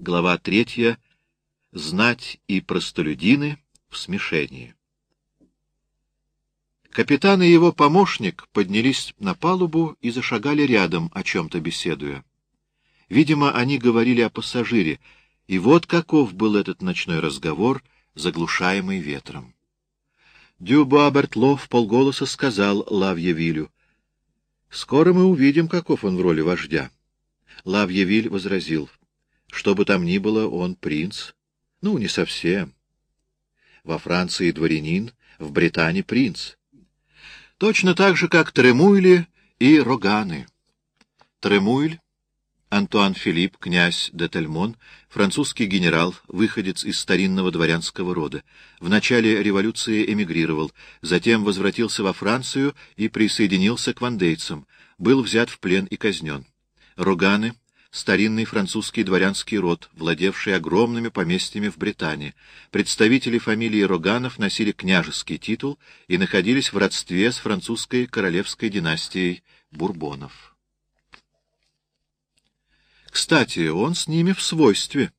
Глава третья. Знать и простолюдины в смешении. Капитан и его помощник поднялись на палубу и зашагали рядом, о чем-то беседуя. Видимо, они говорили о пассажире, и вот каков был этот ночной разговор, заглушаемый ветром. Дюбуа Бертло в полголоса сказал Лавьевилю, «Скоро мы увидим, каков он в роли вождя». Лавьевиль возразил, «Что бы там ни было, он принц». «Ну, не совсем. Во Франции дворянин, в Британии принц. Точно так же, как Тремуйли и Роганы. Тремуйль, Антуан Филипп, князь де Тельмон, французский генерал, выходец из старинного дворянского рода. В начале революции эмигрировал, затем возвратился во Францию и присоединился к вандейцам, был взят в плен и казнен. Роганы старинный французский дворянский род, владевший огромными поместьями в Британии. Представители фамилии Роганов носили княжеский титул и находились в родстве с французской королевской династией Бурбонов. Кстати, он с ними в свойстве.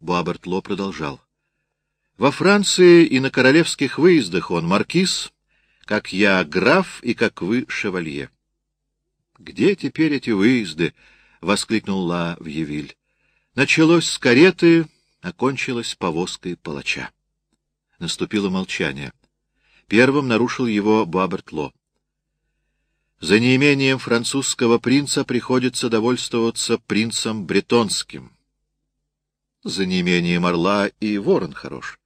Буабертло продолжал. Во Франции и на королевских выездах он маркиз, как я граф и как вы шевалье. Где теперь эти выезды? — воскликнул Ла Вьевиль. Началось с кареты, окончилось повозкой палача. Наступило молчание. Первым нарушил его Бабертло. За неимением французского принца приходится довольствоваться принцем бретонским. За неимением орла и ворон хорош.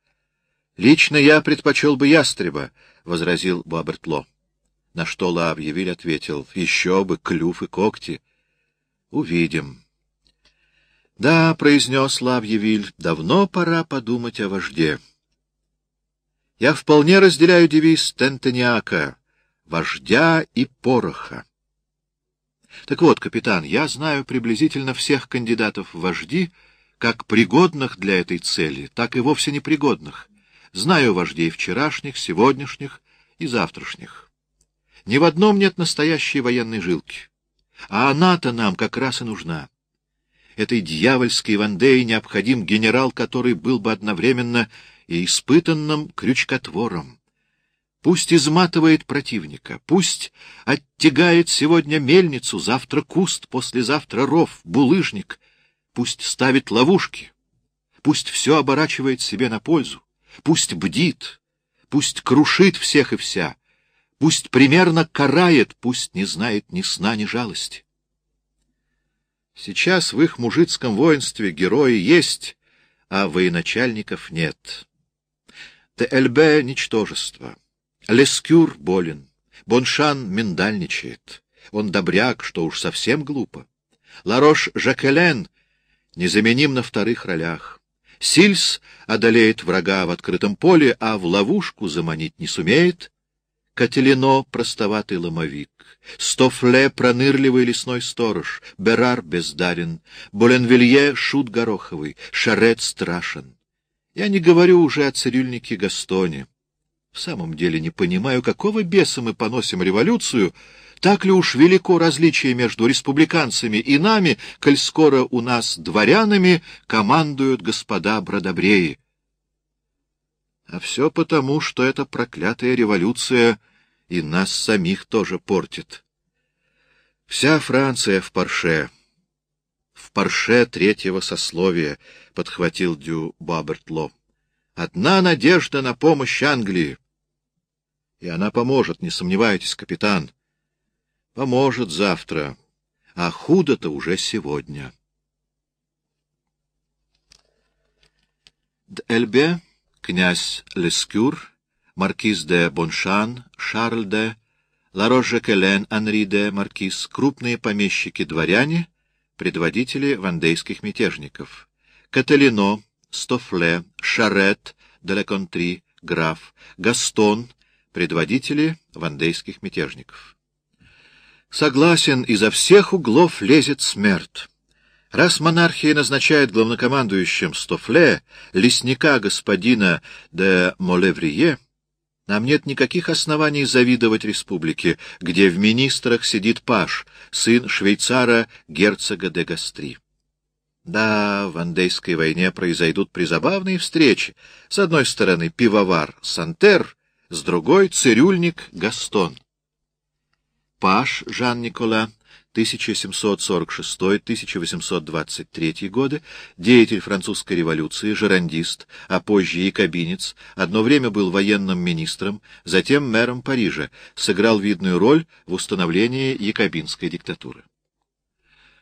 Лично я предпочел бы ястреба, — возразил Бабертло. На что Ла объявиль ответил, — еще бы клюв и когти — Увидим. — Да, — произнес Лавьевиль, — давно пора подумать о вожде. Я вполне разделяю девиз Тентаниака — вождя и пороха. Так вот, капитан, я знаю приблизительно всех кандидатов в вожди, как пригодных для этой цели, так и вовсе непригодных. Знаю вождей вчерашних, сегодняшних и завтрашних. Ни в одном нет настоящей военной жилки. А она-то нам как раз и нужна. Этой дьявольской Вандее необходим генерал, который был бы одновременно и испытанным крючкотвором. Пусть изматывает противника, пусть оттягает сегодня мельницу, завтра куст, послезавтра ров, булыжник, пусть ставит ловушки, пусть все оборачивает себе на пользу, пусть бдит, пусть крушит всех и вся, Пусть примерно карает, пусть не знает ни сна, ни жалости. Сейчас в их мужицком воинстве герои есть, а военачальников нет. Т.Л.Б. — ничтожество. Лескюр болен. Боншан миндальничает. Он добряк, что уж совсем глупо. Ларош Жакелен незаменим на вторых ролях. Сильс одолеет врага в открытом поле, а в ловушку заманить не сумеет. Кателино — простоватый ломовик, Стофле — пронырливый лесной сторож, Берар — бездарен, Боленвилье — шут гороховый, Шарет — страшен. Я не говорю уже о цирюльнике Гастоне. В самом деле не понимаю, какого беса мы поносим революцию, так ли уж велико различие между республиканцами и нами, коль скоро у нас дворянами командуют господа бродобреи. А все потому, что эта проклятая революция и нас самих тоже портит. Вся Франция в парше. В парше третьего сословия, — подхватил Дю Бабертло. Одна надежда на помощь Англии. И она поможет, не сомневайтесь, капитан. Поможет завтра, а худо-то уже сегодня. Д'Эльбе князь Лескюр, маркиз де Боншан, Шарль де, Лароже-Келен, Анри де Маркиз, крупные помещики-дворяне, предводители вандейских мятежников, Каталино, Стофле, Шарет, де Леконтри, граф, Гастон, предводители вандейских мятежников. Согласен, изо всех углов лезет смерть. Раз монархия назначает главнокомандующим Стофле, лесника господина де Молеврие, нам нет никаких оснований завидовать республике, где в министрах сидит Паш, сын швейцара герцога де Гастри. Да, в Андейской войне произойдут призабавные встречи. С одной стороны пивовар Сантер, с другой — цирюльник Гастон. Паш Жан-Никола 1746-1823 годы, деятель французской революции, жерандист, а позже якобинец, одно время был военным министром, затем мэром Парижа, сыграл видную роль в установлении якобинской диктатуры.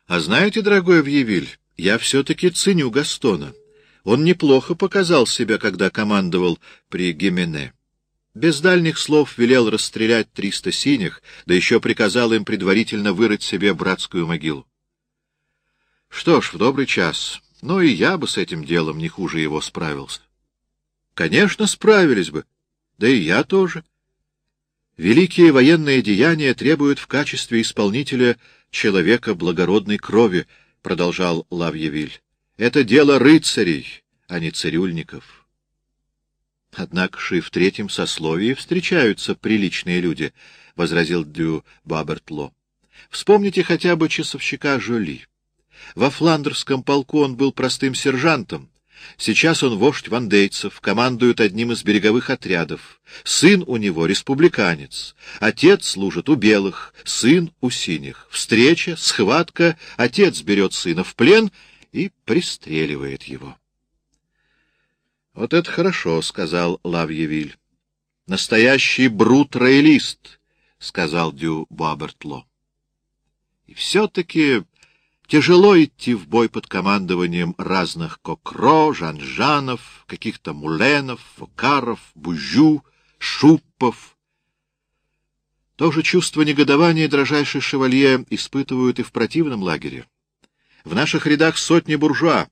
А знаете, дорогой Вьевиль, я все-таки ценю Гастона. Он неплохо показал себя, когда командовал при Гемене. Без дальних слов велел расстрелять триста синих, да еще приказал им предварительно вырыть себе братскую могилу. Что ж, в добрый час. Но и я бы с этим делом не хуже его справился. Конечно, справились бы. Да и я тоже. Великие военные деяния требуют в качестве исполнителя человека благородной крови, — продолжал Лавьевиль. — Это дело рыцарей, а не цирюльников. Однако же и в третьем сословии встречаются приличные люди, — возразил Дю Бабертло. Вспомните хотя бы часовщика Жоли. Во фландерском полку он был простым сержантом. Сейчас он вождь вандейцев, командует одним из береговых отрядов. Сын у него республиканец. Отец служит у белых, сын у синих. Встреча, схватка, отец берет сына в плен и пристреливает его. — Вот это хорошо, — сказал Лавьевиль. — Настоящий брут-роялист, — сказал Дю Бабертло. И все-таки тяжело идти в бой под командованием разных Кокро, Жанжанов, каких-то Муленов, Фокаров, Бужу, Шуппов. То же чувство негодования дрожайший шевалье испытывают и в противном лагере. В наших рядах сотни буржуа,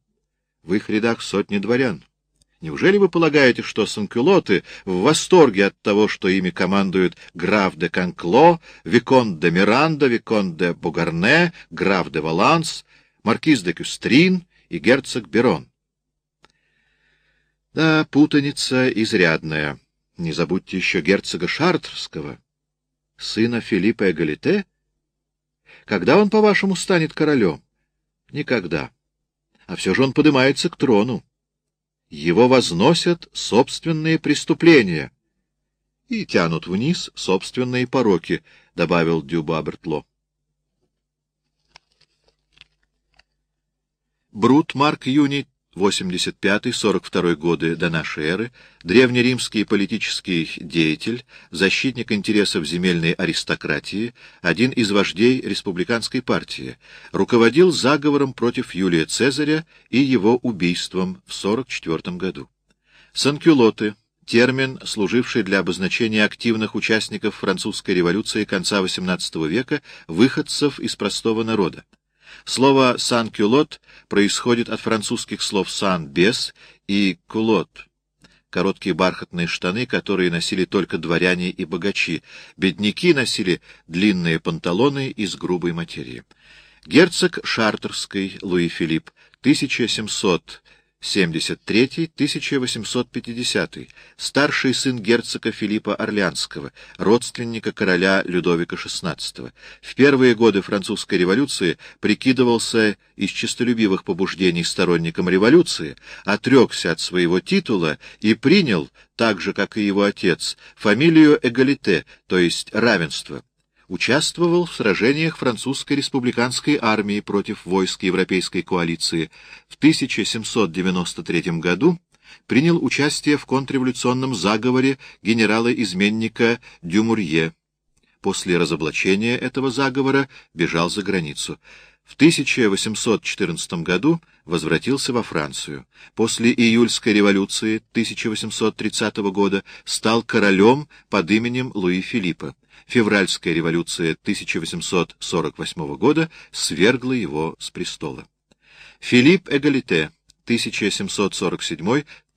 в их рядах сотни дворян. Неужели вы полагаете, что санкюлоты в восторге от того, что ими командуют граф де Канкло, викон де Миранда, викон де Бугарне, граф де Валанс, маркиз де Кюстрин и герцог Берон? Да, путаница изрядная. Не забудьте еще герцога Шартрского, сына Филиппа Эгалите. Когда он, по-вашему, станет королем? Никогда. А все же он поднимается к трону его возносят собственные преступления и тянут вниз собственные пороки, — добавил Дюба Бертло. Брут Марк Юни 85-42 годы до нашей эры, древнеримский политический деятель, защитник интересов земельной аристократии, один из вождей республиканской партии, руководил заговором против Юлия Цезаря и его убийством в 44 году. Санкюлоты — термин, служивший для обозначения активных участников французской революции конца XVIII века, выходцев из простого народа. Слово «сан-кюлот» происходит от французских слов «сан» — «без» и «кулот» — короткие бархатные штаны, которые носили только дворяне и богачи. Бедняки носили длинные панталоны из грубой материи. Герцог Шартерский Луи Филипп, 1700 73-1850, старший сын герцога Филиппа Орлеанского, родственника короля Людовика XVI. В первые годы французской революции прикидывался из честолюбивых побуждений сторонником революции, отрекся от своего титула и принял, так же, как и его отец, фамилию Эгалите, то есть равенство, участвовал в сражениях французской республиканской армии против войск европейской коалиции. В 1793 году принял участие в контрреволюционном заговоре генерала-изменника Дюмурье. После разоблачения этого заговора бежал за границу. В 1814 году возвратился во Францию. После июльской революции 1830 года стал королем под именем Луи Филиппа. Февральская революция 1848 года свергла его с престола. Филипп Эгалите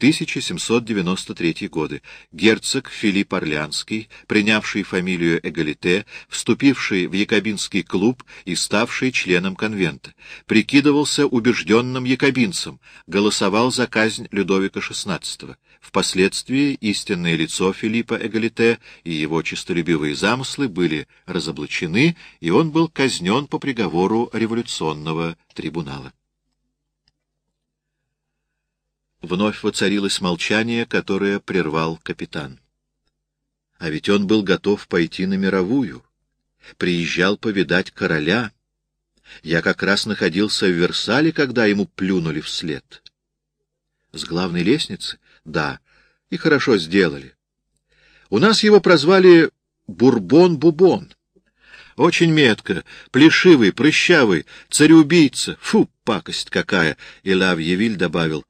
1747-1793 годы, герцог Филипп Орлянский, принявший фамилию Эгалите, вступивший в якобинский клуб и ставший членом конвента, прикидывался убежденным якобинцем, голосовал за казнь Людовика XVI. Впоследствии истинное лицо Филиппа Эгалите и его честолюбивые замыслы были разоблачены, и он был казнен по приговору революционного трибунала. Вновь воцарилось молчание, которое прервал капитан. А ведь он был готов пойти на мировую. Приезжал повидать короля. Я как раз находился в Версале, когда ему плюнули вслед. С главной лестницы? Да. И хорошо сделали. У нас его прозвали Бурбон-Бубон. Очень метко, плешивый, прыщавый, цареубийца. Фу, пакость какая! И Лавьевиль добавил.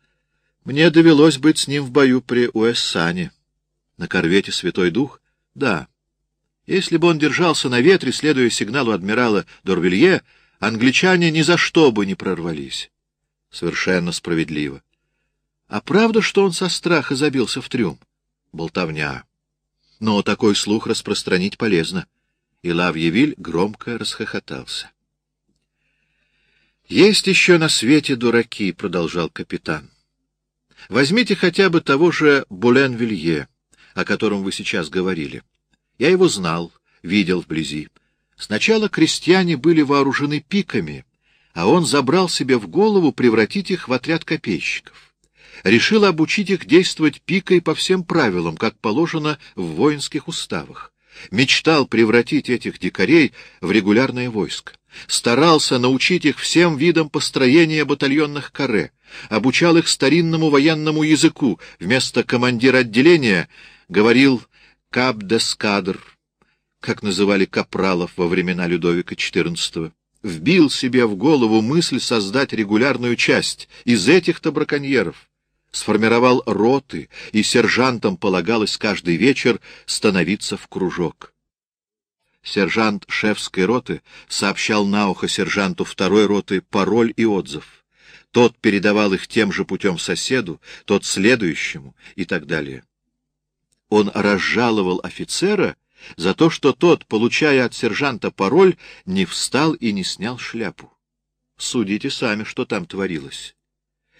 Мне довелось быть с ним в бою при Уэссане. На корвете «Святой Дух»? Да. Если бы он держался на ветре, следуя сигналу адмирала Дорвилье, англичане ни за что бы не прорвались. Совершенно справедливо. А правда, что он со страха забился в трюм? Болтовня. Но такой слух распространить полезно. И Лавьевиль громко расхохотался. «Есть еще на свете дураки», — продолжал капитан. Возьмите хотя бы того же Булен-Вилье, о котором вы сейчас говорили. Я его знал, видел вблизи. Сначала крестьяне были вооружены пиками, а он забрал себе в голову превратить их в отряд копейщиков. Решил обучить их действовать пикой по всем правилам, как положено в воинских уставах. Мечтал превратить этих дикарей в регулярное войско. Старался научить их всем видам построения батальонных каре, обучал их старинному военному языку, вместо командира отделения говорил «кап-дескадр», как называли капралов во времена Людовика XIV. Вбил себе в голову мысль создать регулярную часть из этих-то браконьеров. Сформировал роты, и сержантам полагалось каждый вечер становиться в кружок. Сержант шефской роты сообщал на ухо сержанту второй роты пароль и отзыв. Тот передавал их тем же путем соседу, тот следующему и так далее. Он разжаловал офицера за то, что тот, получая от сержанта пароль, не встал и не снял шляпу. Судите сами, что там творилось.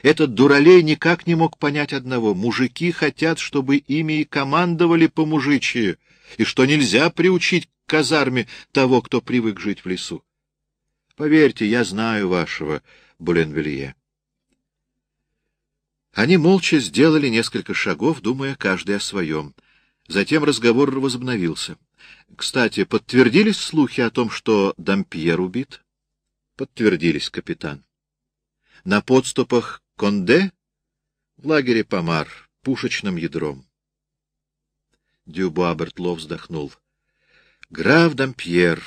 Этот дуралей никак не мог понять одного. Мужики хотят, чтобы ими и командовали по-мужичьи, и что нельзя приучить к казарме того, кто привык жить в лесу. Поверьте, я знаю вашего Буленвилье. Они молча сделали несколько шагов, думая каждый о своем. Затем разговор возобновился. Кстати, подтвердились слухи о том, что Дампьер убит? Подтвердились, капитан. На подступах Конде? В лагере Помар, пушечным ядром. Дюбуа Бертло вздохнул. Граф Дампьер.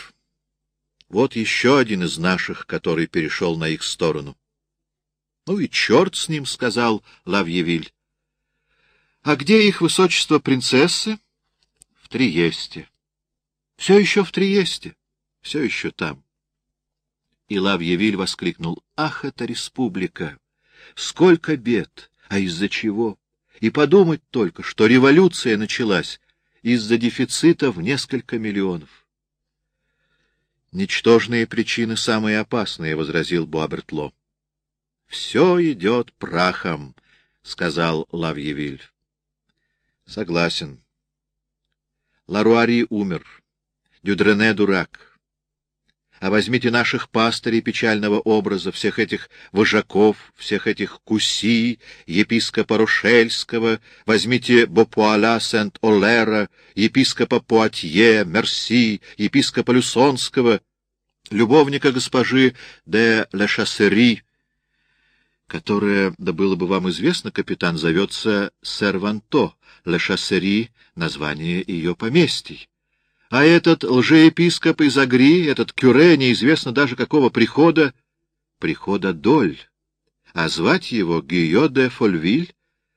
Вот еще один из наших, который перешел на их сторону. — Ну и черт с ним, — сказал Лавьевиль. — А где их высочество принцессы? — В Триесте. — Все еще в Триесте. Все еще там. И Лавьевиль воскликнул. — Ах, это республика! Сколько бед! А из-за чего? И подумать только, что революция началась из-за дефицита в несколько миллионов. — Ничтожные причины самые опасные, — возразил Буабертло. — Все идет прахом, — сказал Лавьевиль. — Согласен. Ларуари умер. Дюдрене дурак. А возьмите наших пастырей печального образа, всех этих вожаков, всех этих куси, епископа Рошельского, возьмите Бопуаля Сент-Олера, епископа Пуатье, Мерси, епископа Люсонского, любовника госпожи де Лешассери, которая, да было бы вам известно, капитан, зовется Серванто, Лешассери — название ее поместий. А этот лжеепископ из Агри, этот кюре, неизвестно даже какого прихода, прихода Доль. А звать его Гио де Фольвиль,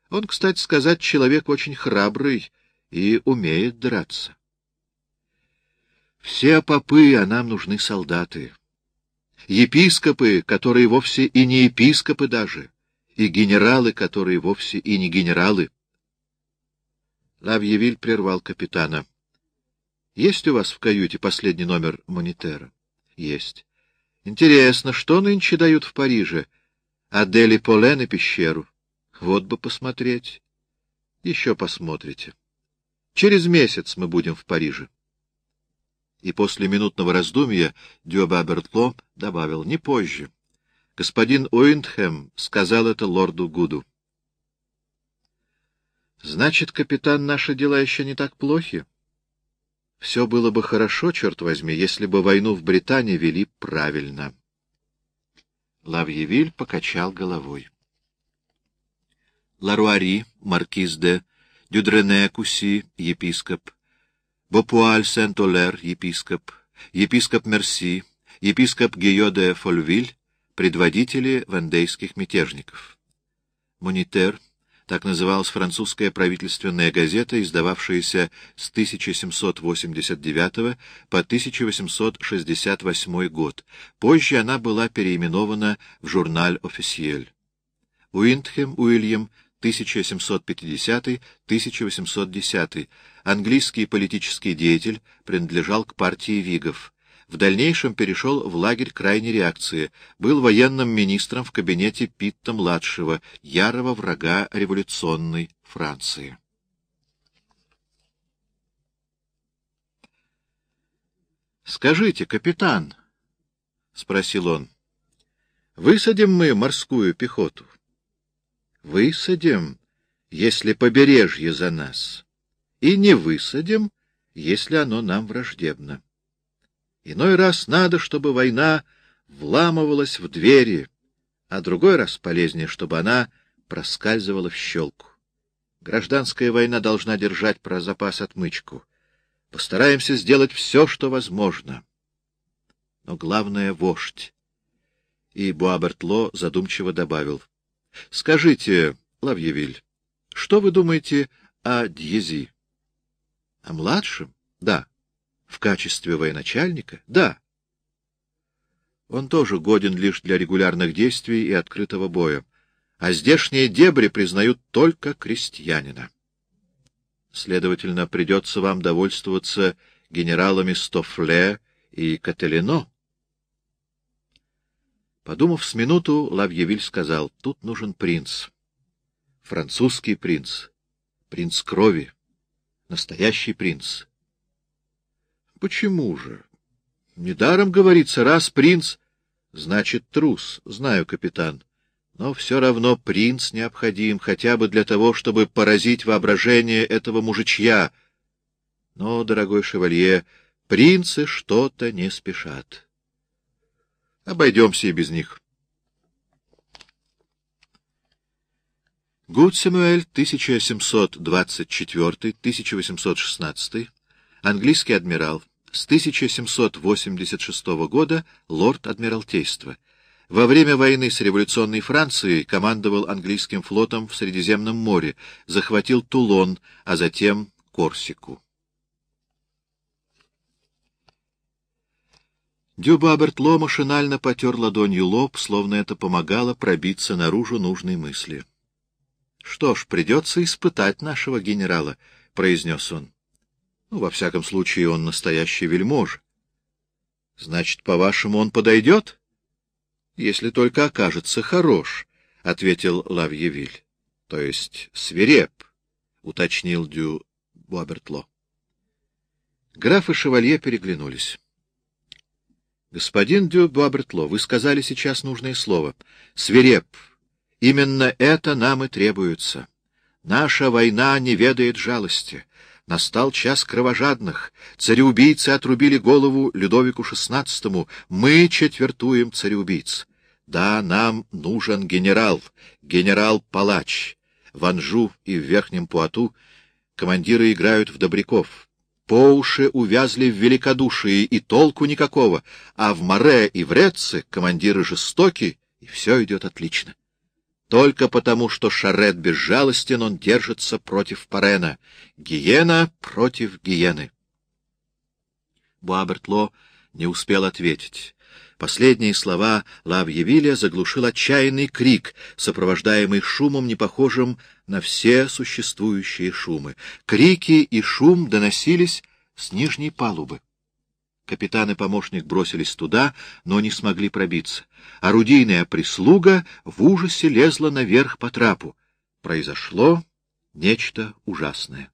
он, кстати сказать, человек очень храбрый и умеет драться. Все попы, а нам нужны солдаты епископы, которые вовсе и не епископы даже, и генералы, которые вовсе и не генералы. Лавьевиль прервал капитана. — Есть у вас в каюте последний номер монитера? — Есть. — Интересно, что нынче дают в Париже? Адели Полен и пещеру. Вот бы посмотреть. Еще посмотрите. Через месяц мы будем в Париже. И после минутного раздумья Дюба Бертло добавил, не позже. Господин Уиндхэм сказал это лорду Гуду. Значит, капитан, наши дела еще не так плохи? Все было бы хорошо, черт возьми, если бы войну в Британии вели правильно. Лавьевиль покачал головой. Ларуари, маркиз де Дюдрене-Куси, епископ, Бопуаль Сент-Олер, епископ, епископ Мерси, епископ Гийо де Фольвиль, предводители вендейских мятежников. Монитер, так называлась французская правительственная газета, издававшаяся с 1789 по 1868 год. Позже она была переименована в журналь «Официель». Уиндхем Уильям 1750-1810, английский политический деятель, принадлежал к партии Вигов. В дальнейшем перешел в лагерь крайней реакции, был военным министром в кабинете Питта-младшего, ярого врага революционной Франции. «Скажите, капитан», — спросил он, — «высадим мы морскую пехоту?» «Высадим, если побережье за нас, и не высадим, если оно нам враждебно». Иной раз надо, чтобы война вламывалась в двери, а другой раз полезнее, чтобы она проскальзывала в щелку. Гражданская война должна держать про запас отмычку. Постараемся сделать все, что возможно. Но главное — вождь. И Буабертло задумчиво добавил. — Скажите, Лавьевиль, что вы думаете о Дьези? — О младшем? — Да. — в качестве военачальника? Да. Он тоже годен лишь для регулярных действий и открытого боя, а здешние дебри признают только крестьянина. Следовательно, придется вам довольствоваться генералами Стофле и Кателино. Подумав с минуту, Лавьевиль сказал, тут нужен принц. Французский принц, принц крови, настоящий принц. Почему же? Недаром говорится, раз принц, значит трус. Знаю, капитан. Но все равно принц необходим, хотя бы для того, чтобы поразить воображение этого мужичья. Но, дорогой шевалье, принцы что-то не спешат. Обойдемся и без них. Гуд Самуэль, 1724-1816 английский адмирал, с 1786 года лорд Адмиралтейства. Во время войны с революционной Францией командовал английским флотом в Средиземном море, захватил Тулон, а затем Корсику. Дюба Бертло машинально потер ладонью лоб, словно это помогало пробиться наружу нужной мысли. — Что ж, придется испытать нашего генерала, — произнес он. Ну, во всяком случае, он настоящий вельмож. Значит, по-вашему, он подойдет? Если только окажется хорош, — ответил Лавьевиль. То есть свиреп, — уточнил Дю Буабертло. Граф и шевалье переглянулись. — Господин Дю Буабертло, вы сказали сейчас нужное слово. Свиреп. Именно это нам и требуется. Наша война не ведает жалости. Настал час кровожадных. Цареубийцы отрубили голову Людовику XVI. Мы четвертуем цареубийц. Да, нам нужен генерал, генерал-палач. В Анжу и в Верхнем Пуату командиры играют в добряков. По уши увязли в великодушии, и толку никакого, а в Море и в Реце командиры жестоки, и все идет отлично. Только потому, что Шарет безжалостен, он держится против Парена. Гиена против гиены. Буабертло не успел ответить. Последние слова Лавьевиля заглушил отчаянный крик, сопровождаемый шумом, не похожим на все существующие шумы. Крики и шум доносились с нижней палубы. Капитан и помощник бросились туда, но не смогли пробиться. Орудийная прислуга в ужасе лезла наверх по трапу. Произошло нечто ужасное.